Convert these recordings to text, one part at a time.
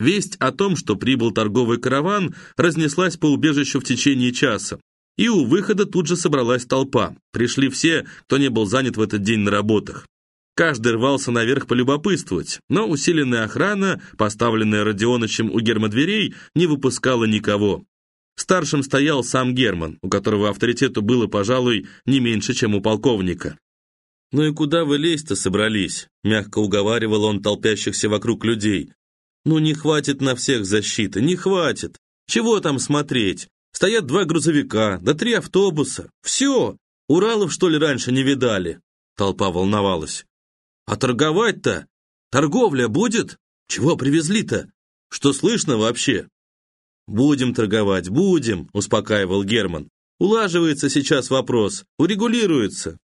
Весть о том, что прибыл торговый караван, разнеслась по убежищу в течение часа. И у выхода тут же собралась толпа. Пришли все, кто не был занят в этот день на работах. Каждый рвался наверх полюбопытствовать, но усиленная охрана, поставленная Родионычем у гермодверей, не выпускала никого. Старшим стоял сам Герман, у которого авторитету было, пожалуй, не меньше, чем у полковника. «Ну и куда вы лезть-то собрались?» — мягко уговаривал он толпящихся вокруг людей. «Ну не хватит на всех защиты, не хватит. Чего там смотреть? Стоят два грузовика, да три автобуса. Все! Уралов, что ли, раньше не видали?» Толпа волновалась. «А торговать-то? Торговля будет? Чего привезли-то? Что слышно вообще?» «Будем торговать, будем», — успокаивал Герман. «Улаживается сейчас вопрос, урегулируется.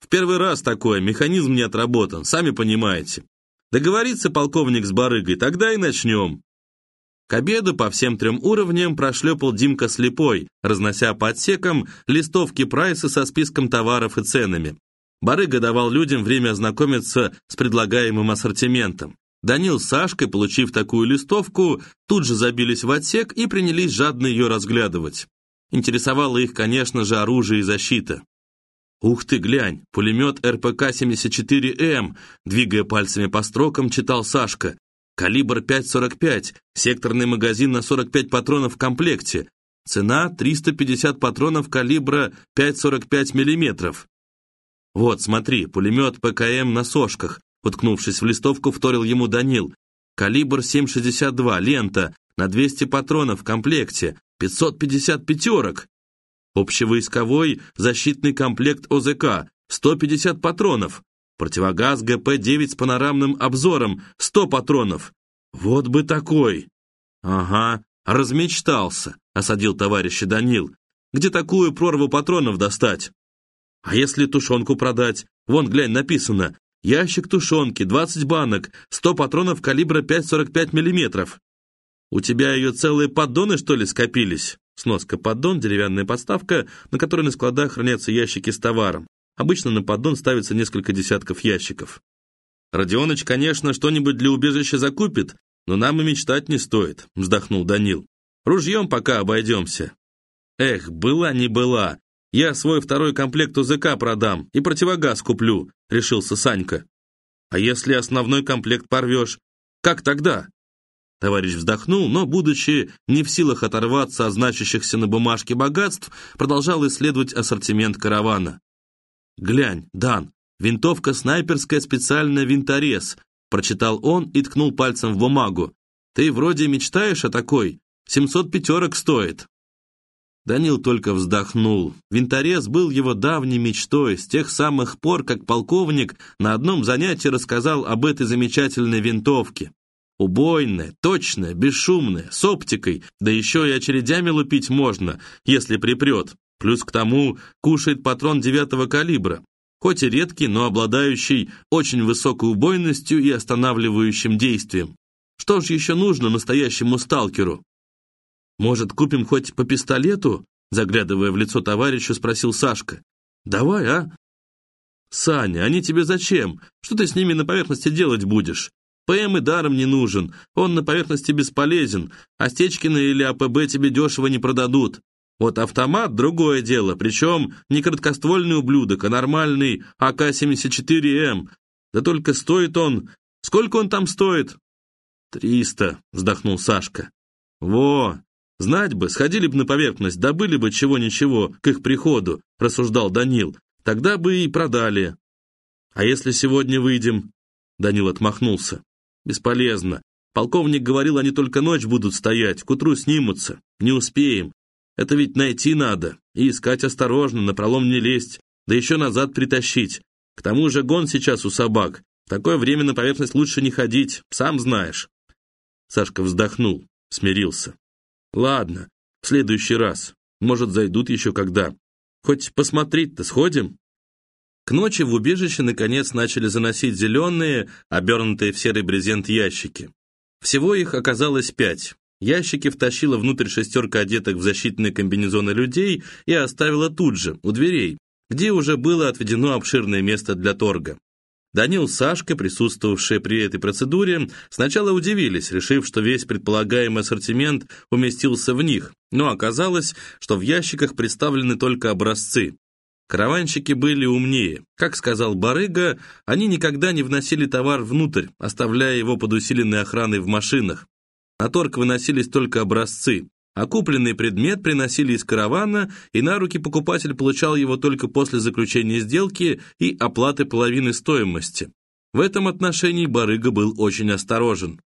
В первый раз такое, механизм не отработан, сами понимаете. Договорится полковник с барыгой, тогда и начнем». К обеду по всем трем уровням прошлепал Димка слепой, разнося по отсекам листовки прайса со списком товаров и ценами. Барыга давал людям время ознакомиться с предлагаемым ассортиментом. Данил с Сашкой, получив такую листовку, тут же забились в отсек и принялись жадно ее разглядывать. Интересовало их, конечно же, оружие и защита. «Ух ты, глянь, пулемет РПК-74М», двигая пальцами по строкам, читал Сашка. Калибр 5,45, секторный магазин на 45 патронов в комплекте. Цена 350 патронов калибра 5,45 мм. Вот, смотри, пулемет ПКМ на сошках. Уткнувшись в листовку, вторил ему Данил. Калибр 7,62, лента, на 200 патронов в комплекте, 550 пятерок. Общевойсковой защитный комплект ОЗК, 150 патронов. Противогаз ГП-9 с панорамным обзором, 100 патронов. Вот бы такой. Ага, размечтался, осадил товарища Данил. Где такую прорву патронов достать? А если тушенку продать? Вон, глянь, написано. Ящик тушенки, 20 банок, 100 патронов калибра 5,45 мм. У тебя ее целые поддоны, что ли, скопились? Сноска поддон, деревянная подставка, на которой на складах хранятся ящики с товаром. Обычно на поддон ставится несколько десятков ящиков. Родионыч, конечно, что-нибудь для убежища закупит, но нам и мечтать не стоит, вздохнул Данил. Ружьем пока обойдемся. Эх, была не была. Я свой второй комплект УЗК продам и противогаз куплю, решился Санька. А если основной комплект порвешь? Как тогда? Товарищ вздохнул, но, будучи не в силах оторваться от значащихся на бумажке богатств, продолжал исследовать ассортимент каравана. «Глянь, Дан, винтовка снайперская специальная винторез», прочитал он и ткнул пальцем в бумагу. «Ты вроде мечтаешь о такой? 700 пятерок стоит». Данил только вздохнул. Винторез был его давней мечтой с тех самых пор, как полковник на одном занятии рассказал об этой замечательной винтовке. Убойная, точная, бесшумная, с оптикой, да еще и очередями лупить можно, если припрет. Плюс к тому кушает патрон девятого калибра, хоть и редкий, но обладающий очень высокой убойностью и останавливающим действием. Что ж еще нужно настоящему сталкеру? Может, купим хоть по пистолету? Заглядывая в лицо товарищу, спросил Сашка. Давай, а? Саня, они тебе зачем? Что ты с ними на поверхности делать будешь? ПМ и даром не нужен, он на поверхности бесполезен, а Стечкина или АПБ тебе дешево не продадут. Вот автомат – другое дело, причем не краткоствольный ублюдок, а нормальный АК-74М. Да только стоит он... Сколько он там стоит? «Триста», – вздохнул Сашка. «Во, знать бы, сходили бы на поверхность, добыли бы чего-ничего к их приходу», – рассуждал Данил. «Тогда бы и продали». «А если сегодня выйдем?» Данил отмахнулся. «Бесполезно. Полковник говорил, они только ночь будут стоять, к утру снимутся. Не успеем. Это ведь найти надо. И искать осторожно, напролом не лезть. Да еще назад притащить. К тому же гон сейчас у собак. В такое время на поверхность лучше не ходить, сам знаешь». Сашка вздохнул, смирился. «Ладно, в следующий раз. Может, зайдут еще когда. Хоть посмотреть-то сходим?» К ночи в убежище наконец начали заносить зеленые, обернутые в серый брезент ящики. Всего их оказалось пять. Ящики втащила внутрь шестерка одетых в защитные комбинезоны людей и оставила тут же, у дверей, где уже было отведено обширное место для торга. Данил с Сашкой, присутствовавшие при этой процедуре, сначала удивились, решив, что весь предполагаемый ассортимент уместился в них, но оказалось, что в ящиках представлены только образцы. Караванщики были умнее. Как сказал Барыга, они никогда не вносили товар внутрь, оставляя его под усиленной охраной в машинах. На торг выносились только образцы, а купленный предмет приносили из каравана, и на руки покупатель получал его только после заключения сделки и оплаты половины стоимости. В этом отношении Барыга был очень осторожен.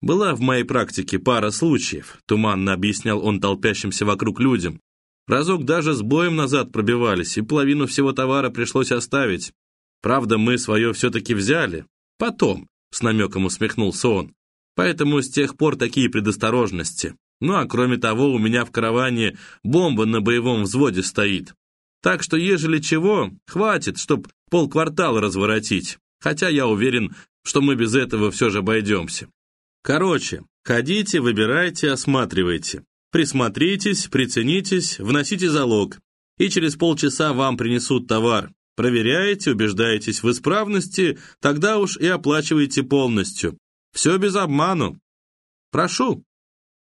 «Была в моей практике пара случаев», — туманно объяснял он толпящимся вокруг людям. «Разок даже с боем назад пробивались, и половину всего товара пришлось оставить. Правда, мы свое все-таки взяли. Потом», — с намеком усмехнулся он. «Поэтому с тех пор такие предосторожности. Ну а кроме того, у меня в караване бомба на боевом взводе стоит. Так что, ежели чего, хватит, чтоб полквартала разворотить. Хотя я уверен, что мы без этого все же обойдемся. Короче, ходите, выбирайте, осматривайте. Присмотритесь, приценитесь, вносите залог. И через полчаса вам принесут товар. Проверяете, убеждаетесь в исправности, тогда уж и оплачиваете полностью. Все без обману. Прошу.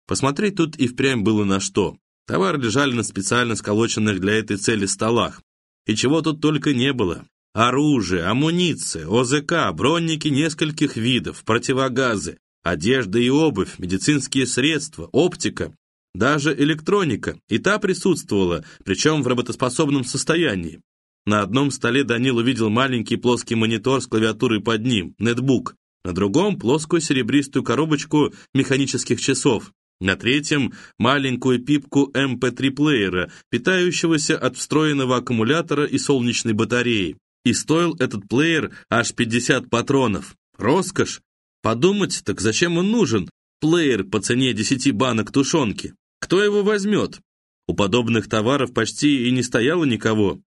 Посмотреть тут и впрямь было на что. Товары лежали на специально сколоченных для этой цели столах. И чего тут только не было. Оружие, амуниция, ОЗК, бронники нескольких видов, противогазы, одежда и обувь, медицинские средства, оптика, даже электроника. И та присутствовала, причем в работоспособном состоянии. На одном столе Данил увидел маленький плоский монитор с клавиатурой под ним, нетбук, на другом – плоскую серебристую коробочку механических часов, на третьем – маленькую пипку MP3-плеера, питающегося от встроенного аккумулятора и солнечной батареи. И стоил этот плеер аж 50 патронов. Роскошь! Подумать, так зачем он нужен? Плеер по цене 10 банок тушенки. Кто его возьмет? У подобных товаров почти и не стояло никого.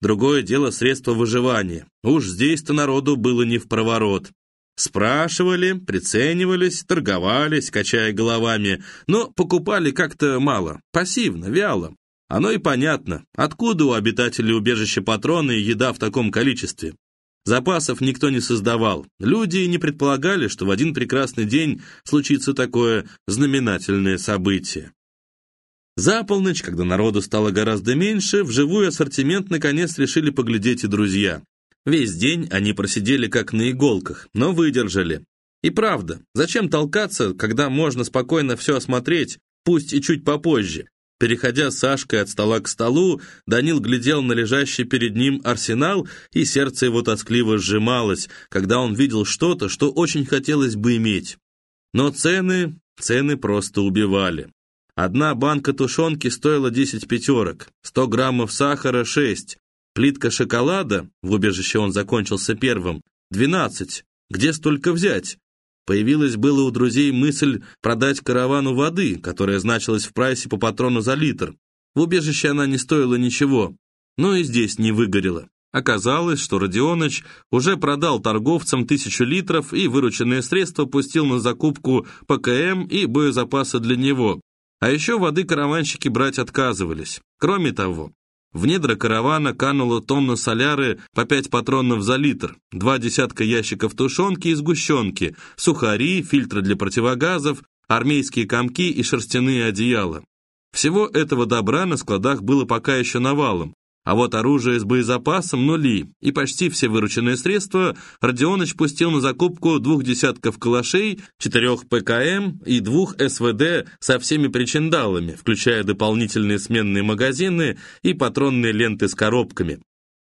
Другое дело средство выживания. Уж здесь-то народу было не в проворот. Спрашивали, приценивались, торговались, качая головами, но покупали как-то мало, пассивно, вяло. Оно и понятно, откуда у обитателей убежища патроны и еда в таком количестве. Запасов никто не создавал. Люди не предполагали, что в один прекрасный день случится такое знаменательное событие. За полночь, когда народу стало гораздо меньше, в живой ассортимент наконец решили поглядеть и друзья. Весь день они просидели как на иголках, но выдержали. И правда, зачем толкаться, когда можно спокойно все осмотреть, пусть и чуть попозже? Переходя с Сашкой от стола к столу, Данил глядел на лежащий перед ним арсенал, и сердце его тоскливо сжималось, когда он видел что-то, что очень хотелось бы иметь. Но цены, цены просто убивали. Одна банка тушенки стоила 10 пятерок, 100 граммов сахара – 6, Плитка шоколада, в убежище он закончился первым, двенадцать. Где столько взять? Появилась было у друзей мысль продать каравану воды, которая значилась в прайсе по патрону за литр. В убежище она не стоила ничего, но и здесь не выгорела. Оказалось, что Родионыч уже продал торговцам тысячу литров и вырученные средства пустил на закупку ПКМ и боезапаса для него. А еще воды караванщики брать отказывались. Кроме того, в недра каравана кануло тонна соляры по пять патронов за литр, два десятка ящиков тушенки и сгущенки, сухари, фильтры для противогазов, армейские комки и шерстяные одеяла. Всего этого добра на складах было пока еще навалом, а вот оружие с боезапасом нули, и почти все вырученные средства Родионыч пустил на закупку двух десятков калашей, четырех ПКМ и двух СВД со всеми причиндалами, включая дополнительные сменные магазины и патронные ленты с коробками.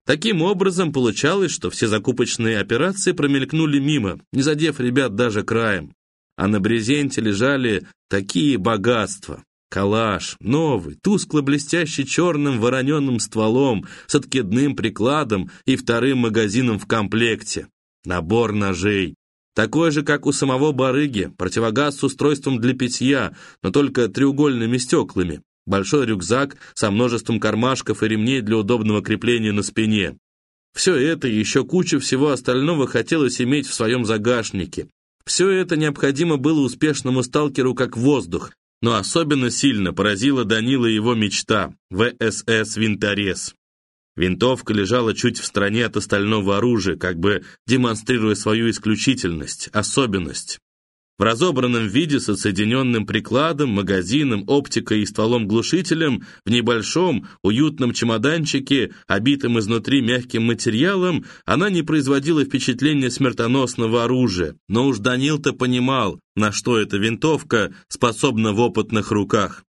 Таким образом, получалось, что все закупочные операции промелькнули мимо, не задев ребят даже краем. А на брезенте лежали такие богатства. Калаш, новый, тускло-блестящий черным вороненным стволом с откидным прикладом и вторым магазином в комплекте. Набор ножей. Такой же, как у самого барыги, противогаз с устройством для питья, но только треугольными стеклами. Большой рюкзак со множеством кармашков и ремней для удобного крепления на спине. Все это и еще куча всего остального хотелось иметь в своем загашнике. Все это необходимо было успешному сталкеру как воздух, но особенно сильно поразила Данила его мечта – ВСС «Винторез». Винтовка лежала чуть в стороне от остального оружия, как бы демонстрируя свою исключительность, особенность. В разобранном виде со соединенным прикладом, магазином, оптикой и стволом-глушителем в небольшом, уютном чемоданчике, обитом изнутри мягким материалом, она не производила впечатления смертоносного оружия. Но уж Данил-то понимал, на что эта винтовка способна в опытных руках.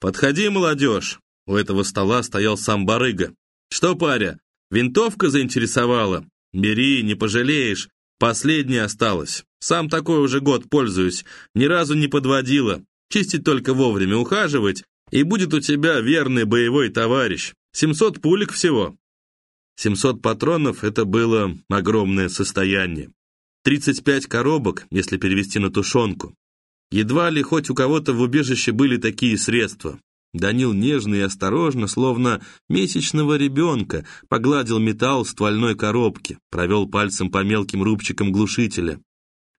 «Подходи, молодежь!» У этого стола стоял сам барыга. «Что, паря, винтовка заинтересовала? Бери, не пожалеешь. Последняя осталась. Сам такой уже год пользуюсь. Ни разу не подводила. Чистить только вовремя, ухаживать, и будет у тебя верный боевой товарищ. 700 пулек всего. 700 патронов — это было огромное состояние. 35 коробок, если перевести на тушенку. Едва ли хоть у кого-то в убежище были такие средства. Данил нежно и осторожно, словно месячного ребенка, погладил металл ствольной коробки, провел пальцем по мелким рубчикам глушителя.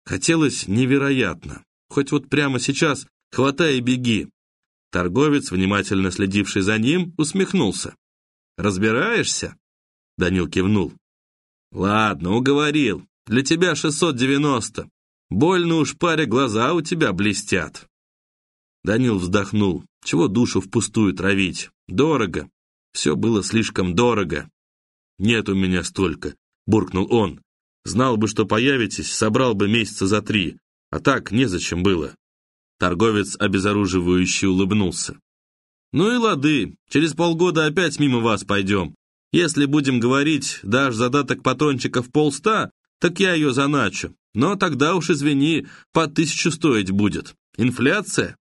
Хотелось невероятно. Хоть вот прямо сейчас хватай и беги. Торговец, внимательно следивший за ним, усмехнулся. «Разбираешься?» Данил кивнул. «Ладно, уговорил. Для тебя 690. Больно уж, паря, глаза у тебя блестят». Данил вздохнул. Чего душу впустую травить? Дорого. Все было слишком дорого. «Нет у меня столько», — буркнул он. «Знал бы, что появитесь, собрал бы месяца за три. А так незачем было». Торговец обезоруживающе улыбнулся. «Ну и лады, через полгода опять мимо вас пойдем. Если будем говорить, дашь задаток патрончиков полста, так я ее заначу. Но тогда уж, извини, по тысячу стоить будет. Инфляция?»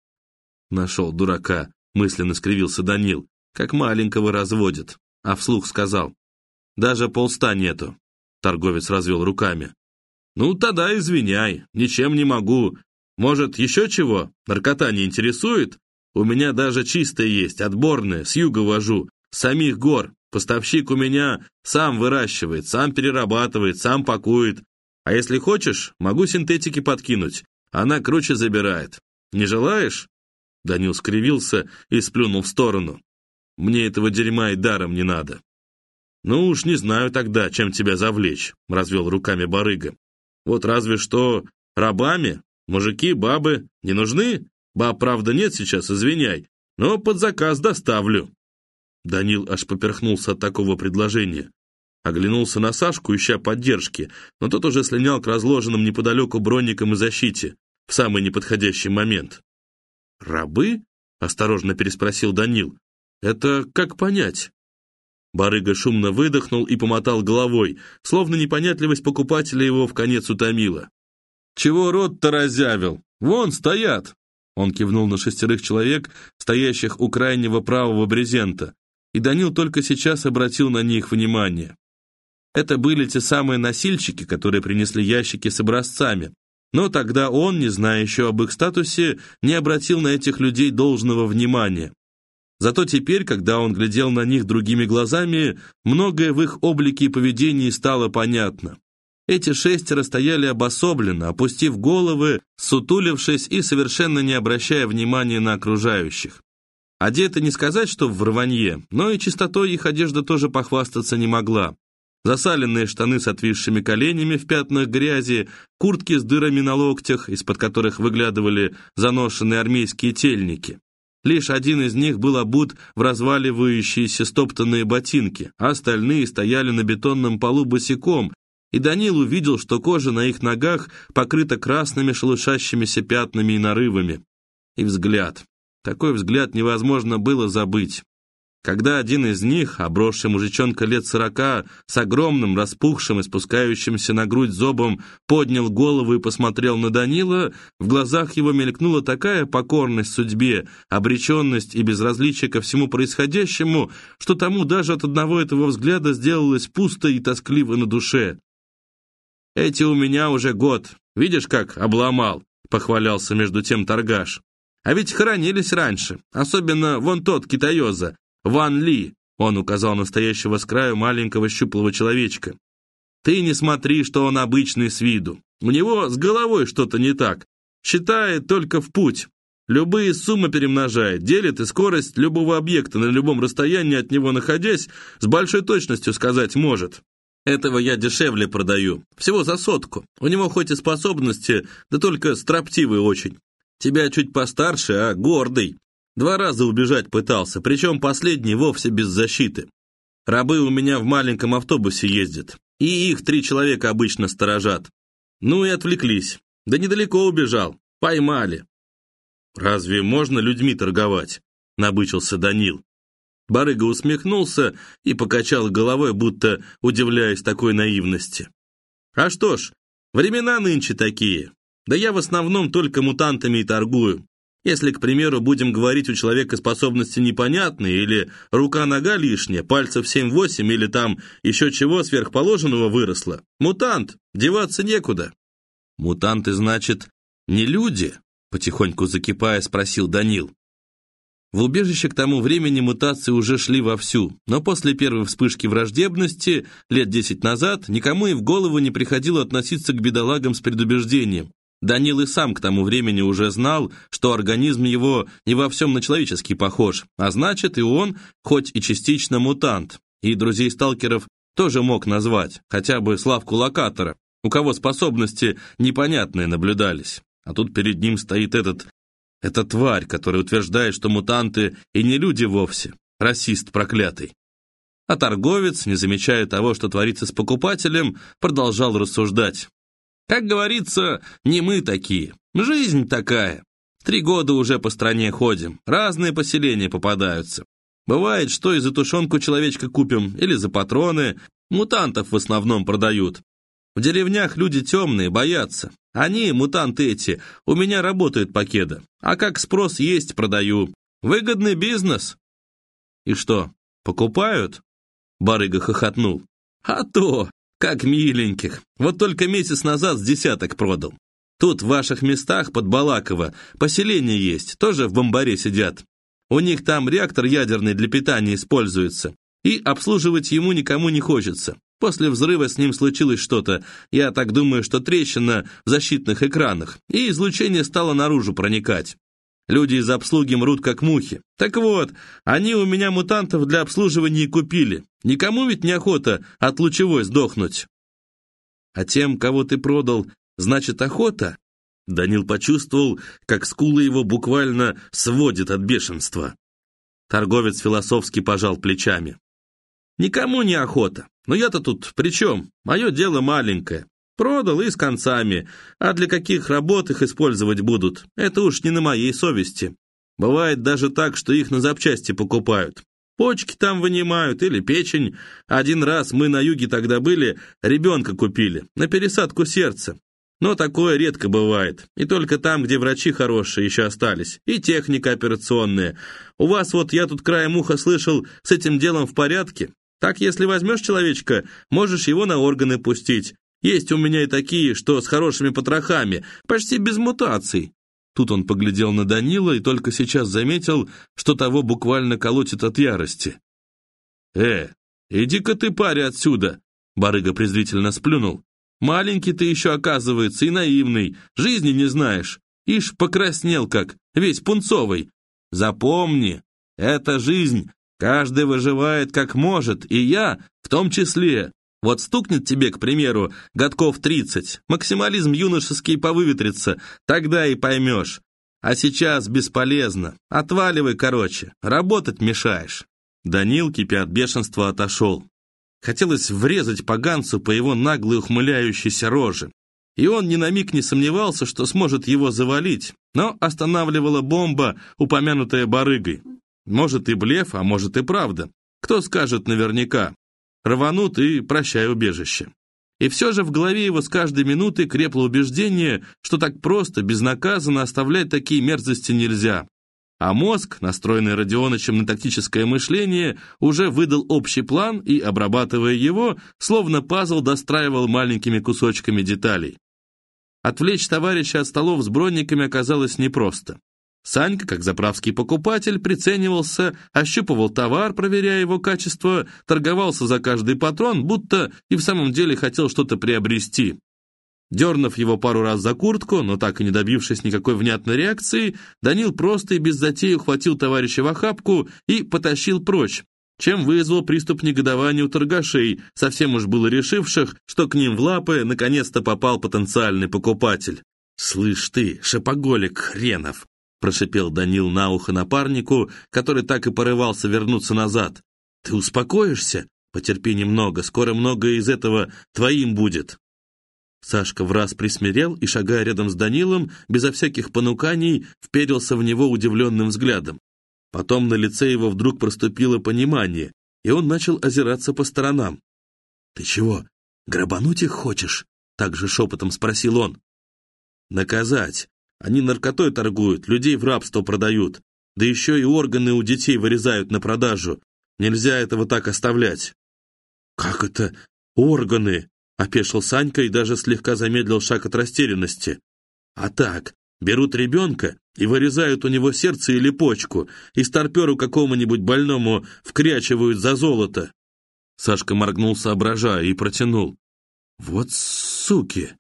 Нашел дурака, мысленно скривился Данил, как маленького разводит, а вслух сказал. Даже полста нету. Торговец развел руками. Ну, тогда извиняй, ничем не могу. Может, еще чего? Наркота не интересует? У меня даже чистая есть, отборная, с юга вожу, с самих гор. Поставщик у меня сам выращивает, сам перерабатывает, сам пакует. А если хочешь, могу синтетики подкинуть. Она круче забирает. Не желаешь? Данил скривился и сплюнул в сторону. «Мне этого дерьма и даром не надо». «Ну уж не знаю тогда, чем тебя завлечь», — развел руками барыга. «Вот разве что рабами, мужики, бабы не нужны? Баб, правда, нет сейчас, извиняй, но под заказ доставлю». Данил аж поперхнулся от такого предложения. Оглянулся на Сашку, ища поддержки, но тот уже слинял к разложенным неподалеку броникам и защите в самый неподходящий момент. «Рабы?» — осторожно переспросил Данил. «Это как понять?» Барыга шумно выдохнул и помотал головой, словно непонятливость покупателя его в конец утомила. «Чего рот-то разявил? Вон стоят!» Он кивнул на шестерых человек, стоящих у крайнего правого брезента, и Данил только сейчас обратил на них внимание. Это были те самые носильщики, которые принесли ящики с образцами, но тогда он, не зная еще об их статусе, не обратил на этих людей должного внимания. Зато теперь, когда он глядел на них другими глазами, многое в их облике и поведении стало понятно. Эти шестеро стояли обособленно, опустив головы, сутулившись и совершенно не обращая внимания на окружающих. Одеты не сказать, что в рванье, но и чистотой их одежда тоже похвастаться не могла засаленные штаны с отвисшими коленями в пятнах грязи, куртки с дырами на локтях, из-под которых выглядывали заношенные армейские тельники. Лишь один из них был обут в разваливающиеся стоптанные ботинки, а остальные стояли на бетонном полу босиком, и Данил увидел, что кожа на их ногах покрыта красными шелушащимися пятнами и нарывами. И взгляд. Такой взгляд невозможно было забыть. Когда один из них, обросший мужичонка лет сорока, с огромным, распухшим и спускающимся на грудь зобом, поднял голову и посмотрел на Данила, в глазах его мелькнула такая покорность судьбе, обреченность и безразличие ко всему происходящему, что тому даже от одного этого взгляда сделалось пусто и тоскливо на душе. «Эти у меня уже год, видишь, как обломал», — похвалялся между тем торгаш. «А ведь хоронились раньше, особенно вон тот китаёза, Ван Ли!» Он указал настоящего с краю маленького щуплого человечка. «Ты не смотри, что он обычный с виду. У него с головой что-то не так. Считает только в путь. Любые суммы перемножает, делит и скорость любого объекта на любом расстоянии от него находясь, с большой точностью сказать может. Этого я дешевле продаю, всего за сотку. У него хоть и способности, да только строптивый очень. Тебя чуть постарше, а гордый. Два раза убежать пытался, причем последний вовсе без защиты. Рабы у меня в маленьком автобусе ездят, и их три человека обычно сторожат. Ну и отвлеклись. Да недалеко убежал. Поймали. «Разве можно людьми торговать?» — набычился Данил. Барыга усмехнулся и покачал головой, будто удивляясь такой наивности. «А что ж, времена нынче такие. Да я в основном только мутантами и торгую. Если, к примеру, будем говорить, у человека способности непонятные, или рука-нога лишняя, пальцев 7-8, или там еще чего сверхположенного выросло, мутант, деваться некуда. Мутанты, значит, не люди? Потихоньку закипая, спросил Данил. В убежище к тому времени мутации уже шли вовсю, но после первой вспышки враждебности, лет десять назад, никому и в голову не приходило относиться к бедолагам с предубеждением. Данил и сам к тому времени уже знал, что организм его не во всем на человеческий похож, а значит и он, хоть и частично мутант, и друзей сталкеров тоже мог назвать, хотя бы Славку Локатора, у кого способности непонятные наблюдались. А тут перед ним стоит этот... эта тварь, которая утверждает, что мутанты и не люди вовсе, расист проклятый. А торговец, не замечая того, что творится с покупателем, продолжал рассуждать. Как говорится, не мы такие. Жизнь такая. Три года уже по стране ходим, разные поселения попадаются. Бывает, что и за тушенку человечка купим, или за патроны. Мутантов в основном продают. В деревнях люди темные, боятся. Они, мутанты эти, у меня работают покеда. А как спрос есть, продаю. Выгодный бизнес. И что, покупают? Барыга хохотнул. А то, как миленьких. Вот только месяц назад с десяток продал. Тут в ваших местах под Балаково поселение есть, тоже в бомбаре сидят. У них там реактор ядерный для питания используется. И обслуживать ему никому не хочется. После взрыва с ним случилось что-то. Я так думаю, что трещина в защитных экранах. И излучение стало наружу проникать. Люди из обслуги мрут как мухи. Так вот, они у меня мутантов для обслуживания купили. Никому ведь неохота от лучевой сдохнуть. А тем, кого ты продал, значит охота? Данил почувствовал, как скулы его буквально сводит от бешенства. Торговец философски пожал плечами. «Никому не охота. Но я-то тут при чем? Мое дело маленькое. Продал и с концами. А для каких работ их использовать будут, это уж не на моей совести. Бывает даже так, что их на запчасти покупают. Почки там вынимают или печень. Один раз мы на юге тогда были, ребенка купили, на пересадку сердца. Но такое редко бывает. И только там, где врачи хорошие еще остались. И техника операционная. У вас вот я тут краем уха слышал, с этим делом в порядке. Так, если возьмешь человечка, можешь его на органы пустить. Есть у меня и такие, что с хорошими потрохами, почти без мутаций». Тут он поглядел на Данила и только сейчас заметил, что того буквально колотит от ярости. «Э, иди-ка ты, паря, отсюда!» Барыга презрительно сплюнул. «Маленький ты еще, оказывается, и наивный, жизни не знаешь. Ишь, покраснел как, весь пунцовый. Запомни, это жизнь, каждый выживает как может, и я в том числе. Вот стукнет тебе, к примеру, годков тридцать, максимализм юношеский повыветрится, тогда и поймешь. А сейчас бесполезно. Отваливай, короче, работать мешаешь». Данил, кипя от бешенства, отошел. Хотелось врезать поганцу по его наглой ухмыляющейся роже. И он ни на миг не сомневался, что сможет его завалить, но останавливала бомба, упомянутая барыгой. Может и блеф, а может и правда. Кто скажет наверняка? Рванут и прощай убежище. И все же в голове его с каждой минутой крепло убеждение, что так просто, безнаказанно оставлять такие мерзости нельзя. А мозг, настроенный Родионычем на тактическое мышление, уже выдал общий план и, обрабатывая его, словно пазл достраивал маленькими кусочками деталей. Отвлечь товарища от столов с бронниками оказалось непросто. Санька, как заправский покупатель, приценивался, ощупывал товар, проверяя его качество, торговался за каждый патрон, будто и в самом деле хотел что-то приобрести. Дернув его пару раз за куртку, но так и не добившись никакой внятной реакции, Данил просто и без затеи ухватил товарища в охапку и потащил прочь, чем вызвал приступ негодования у торгашей, совсем уж было решивших, что к ним в лапы наконец-то попал потенциальный покупатель. «Слышь ты, шопоголик хренов!» — прошипел Данил на ухо напарнику, который так и порывался вернуться назад. «Ты успокоишься? Потерпи немного, скоро многое из этого твоим будет». Сашка в раз присмирел и, шагая рядом с Данилом, безо всяких понуканий, вперился в него удивленным взглядом. Потом на лице его вдруг проступило понимание, и он начал озираться по сторонам. «Ты чего, грабануть их хочешь?» — также шепотом спросил он. «Наказать. Они наркотой торгуют, людей в рабство продают, да еще и органы у детей вырезают на продажу. Нельзя этого так оставлять». «Как это органы?» Опешил Санька и даже слегка замедлил шаг от растерянности. А так, берут ребенка и вырезают у него сердце или почку, и старперу какому-нибудь больному вкрячивают за золото. Сашка моргнул, соображая, и протянул. «Вот суки!»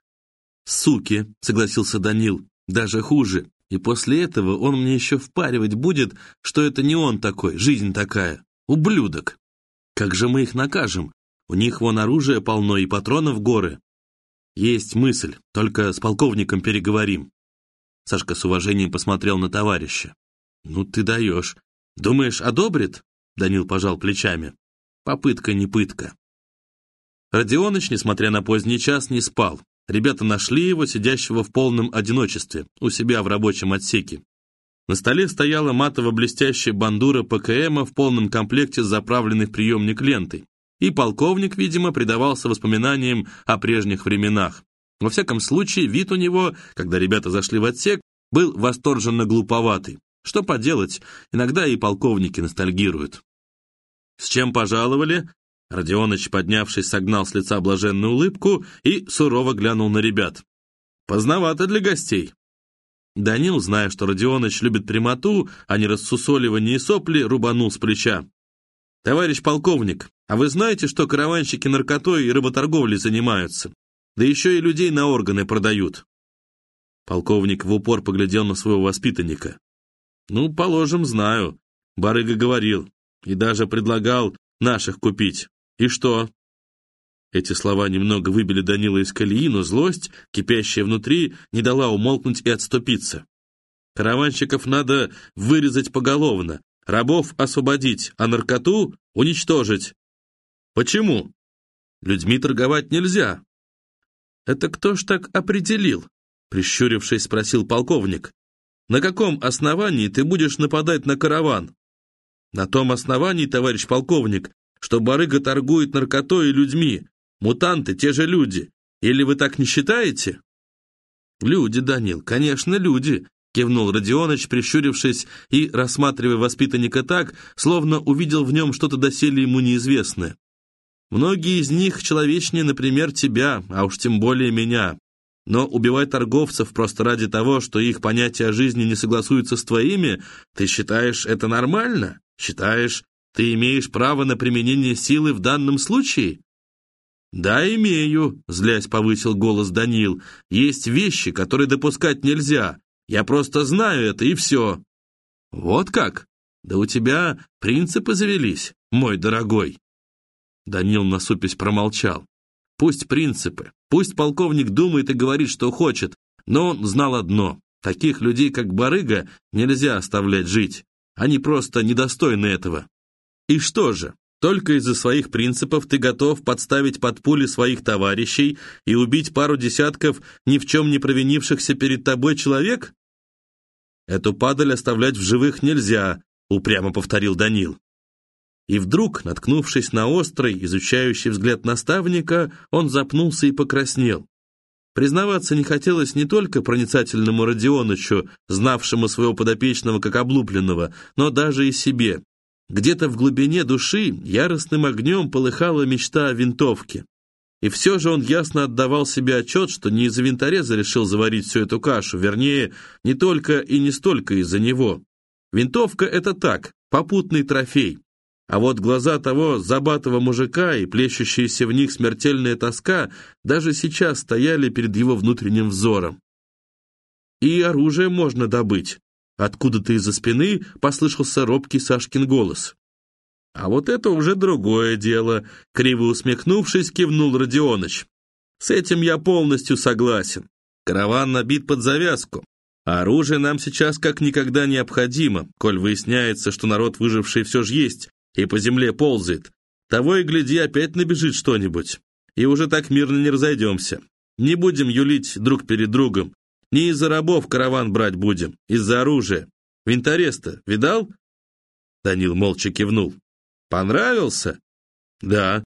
«Суки», — согласился Данил, — «даже хуже. И после этого он мне еще впаривать будет, что это не он такой, жизнь такая. Ублюдок. Как же мы их накажем? У них вон оружие полно и патронов горы. Есть мысль, только с полковником переговорим. Сашка с уважением посмотрел на товарища. Ну ты даешь. Думаешь, одобрит? Данил пожал плечами. Попытка не пытка. Родионыч, несмотря на поздний час, не спал. Ребята нашли его, сидящего в полном одиночестве, у себя в рабочем отсеке. На столе стояла матово-блестящая бандура ПКМа в полном комплекте с заправленной в приемник лентой и полковник, видимо, предавался воспоминаниям о прежних временах. Во всяком случае, вид у него, когда ребята зашли в отсек, был восторженно глуповатый. Что поделать, иногда и полковники ностальгируют. «С чем пожаловали?» Родионыч, поднявшись, согнал с лица блаженную улыбку и сурово глянул на ребят. «Поздновато для гостей». Данил, зная, что Родионыч любит прямоту, а не рассусоливание и сопли, рубанул с плеча. «Товарищ полковник, а вы знаете, что караванщики наркотой и рыботорговлей занимаются? Да еще и людей на органы продают». Полковник в упор поглядел на своего воспитанника. «Ну, положим, знаю. Барыга говорил. И даже предлагал наших купить. И что?» Эти слова немного выбили Данила из колеи, но злость, кипящая внутри, не дала умолкнуть и отступиться. Караванщиков надо вырезать поголовно, рабов освободить, а наркоту уничтожить. Почему? Людьми торговать нельзя. Это кто ж так определил? Прищурившись, спросил полковник. На каком основании ты будешь нападать на караван? На том основании, товарищ полковник, что барыга торгует наркотой и людьми. Мутанты — те же люди. Или вы так не считаете? Люди, Данил, конечно, люди, Кивнул Родионыч, прищурившись и рассматривая воспитанника так, словно увидел в нем что-то доселе ему неизвестное. «Многие из них человечнее, например, тебя, а уж тем более меня. Но убивать торговцев просто ради того, что их понятия о жизни не согласуются с твоими, ты считаешь это нормально? Считаешь, ты имеешь право на применение силы в данном случае?» «Да, имею», — злясь повысил голос Данил. «Есть вещи, которые допускать нельзя, я просто знаю это, и все». «Вот как? Да у тебя принципы завелись, мой дорогой». Данил насупясь промолчал. «Пусть принципы, пусть полковник думает и говорит, что хочет, но он знал одно. Таких людей, как Барыга, нельзя оставлять жить. Они просто недостойны этого. И что же, только из-за своих принципов ты готов подставить под пули своих товарищей и убить пару десятков ни в чем не провинившихся перед тобой человек? Эту падаль оставлять в живых нельзя», — упрямо повторил Данил. И вдруг, наткнувшись на острый, изучающий взгляд наставника, он запнулся и покраснел. Признаваться не хотелось не только проницательному Родионычу, знавшему своего подопечного как облупленного, но даже и себе. Где-то в глубине души яростным огнем полыхала мечта о винтовке. И все же он ясно отдавал себе отчет, что не из-за винтореза решил заварить всю эту кашу, вернее, не только и не столько из-за него. Винтовка — это так, попутный трофей. А вот глаза того забатого мужика и плещущаяся в них смертельная тоска даже сейчас стояли перед его внутренним взором. «И оружие можно добыть». Откуда-то из-за спины послышался робкий Сашкин голос. «А вот это уже другое дело», — криво усмехнувшись, кивнул Родионыч. «С этим я полностью согласен. Караван набит под завязку. А оружие нам сейчас как никогда необходимо, коль выясняется, что народ выживший все же есть и по земле ползает. Того и гляди, опять набежит что-нибудь. И уже так мирно не разойдемся. Не будем юлить друг перед другом. Не из-за рабов караван брать будем, из-за оружия. Винторез-то видал?» Данил молча кивнул. «Понравился?» «Да».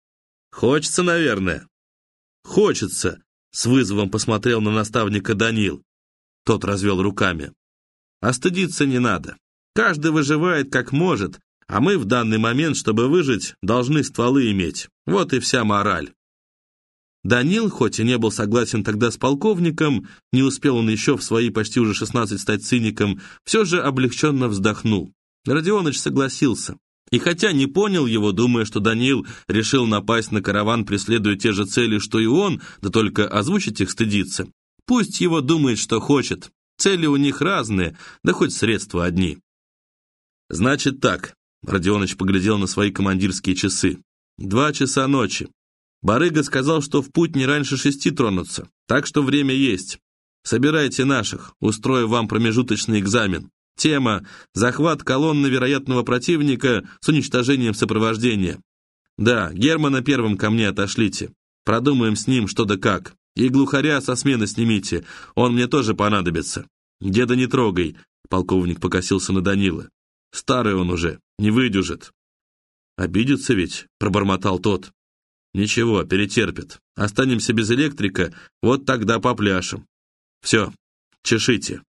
«Хочется, наверное». «Хочется», — с вызовом посмотрел на наставника Данил. Тот развел руками. «А не надо. Каждый выживает как может, а мы в данный момент, чтобы выжить, должны стволы иметь. Вот и вся мораль». Данил, хоть и не был согласен тогда с полковником, не успел он еще в свои почти уже 16 стать циником, все же облегченно вздохнул. Родионыч согласился. И хотя не понял его, думая, что Данил решил напасть на караван, преследуя те же цели, что и он, да только озвучить их стыдиться, пусть его думает, что хочет. Цели у них разные, да хоть средства одни. «Значит так», — Родионыч поглядел на свои командирские часы. «Два часа ночи. Барыга сказал, что в путь не раньше шести тронутся, так что время есть. Собирайте наших, устрою вам промежуточный экзамен. Тема «Захват колонны вероятного противника с уничтожением сопровождения». Да, Германа первым ко мне отошлите. Продумаем с ним что да как. И глухаря со смены снимите, он мне тоже понадобится. Деда не трогай, полковник покосился на Данила. Старый он уже, не выдюжит. Обидится ведь, пробормотал тот. Ничего, перетерпит. Останемся без электрика, вот тогда попляшем. Все, чешите.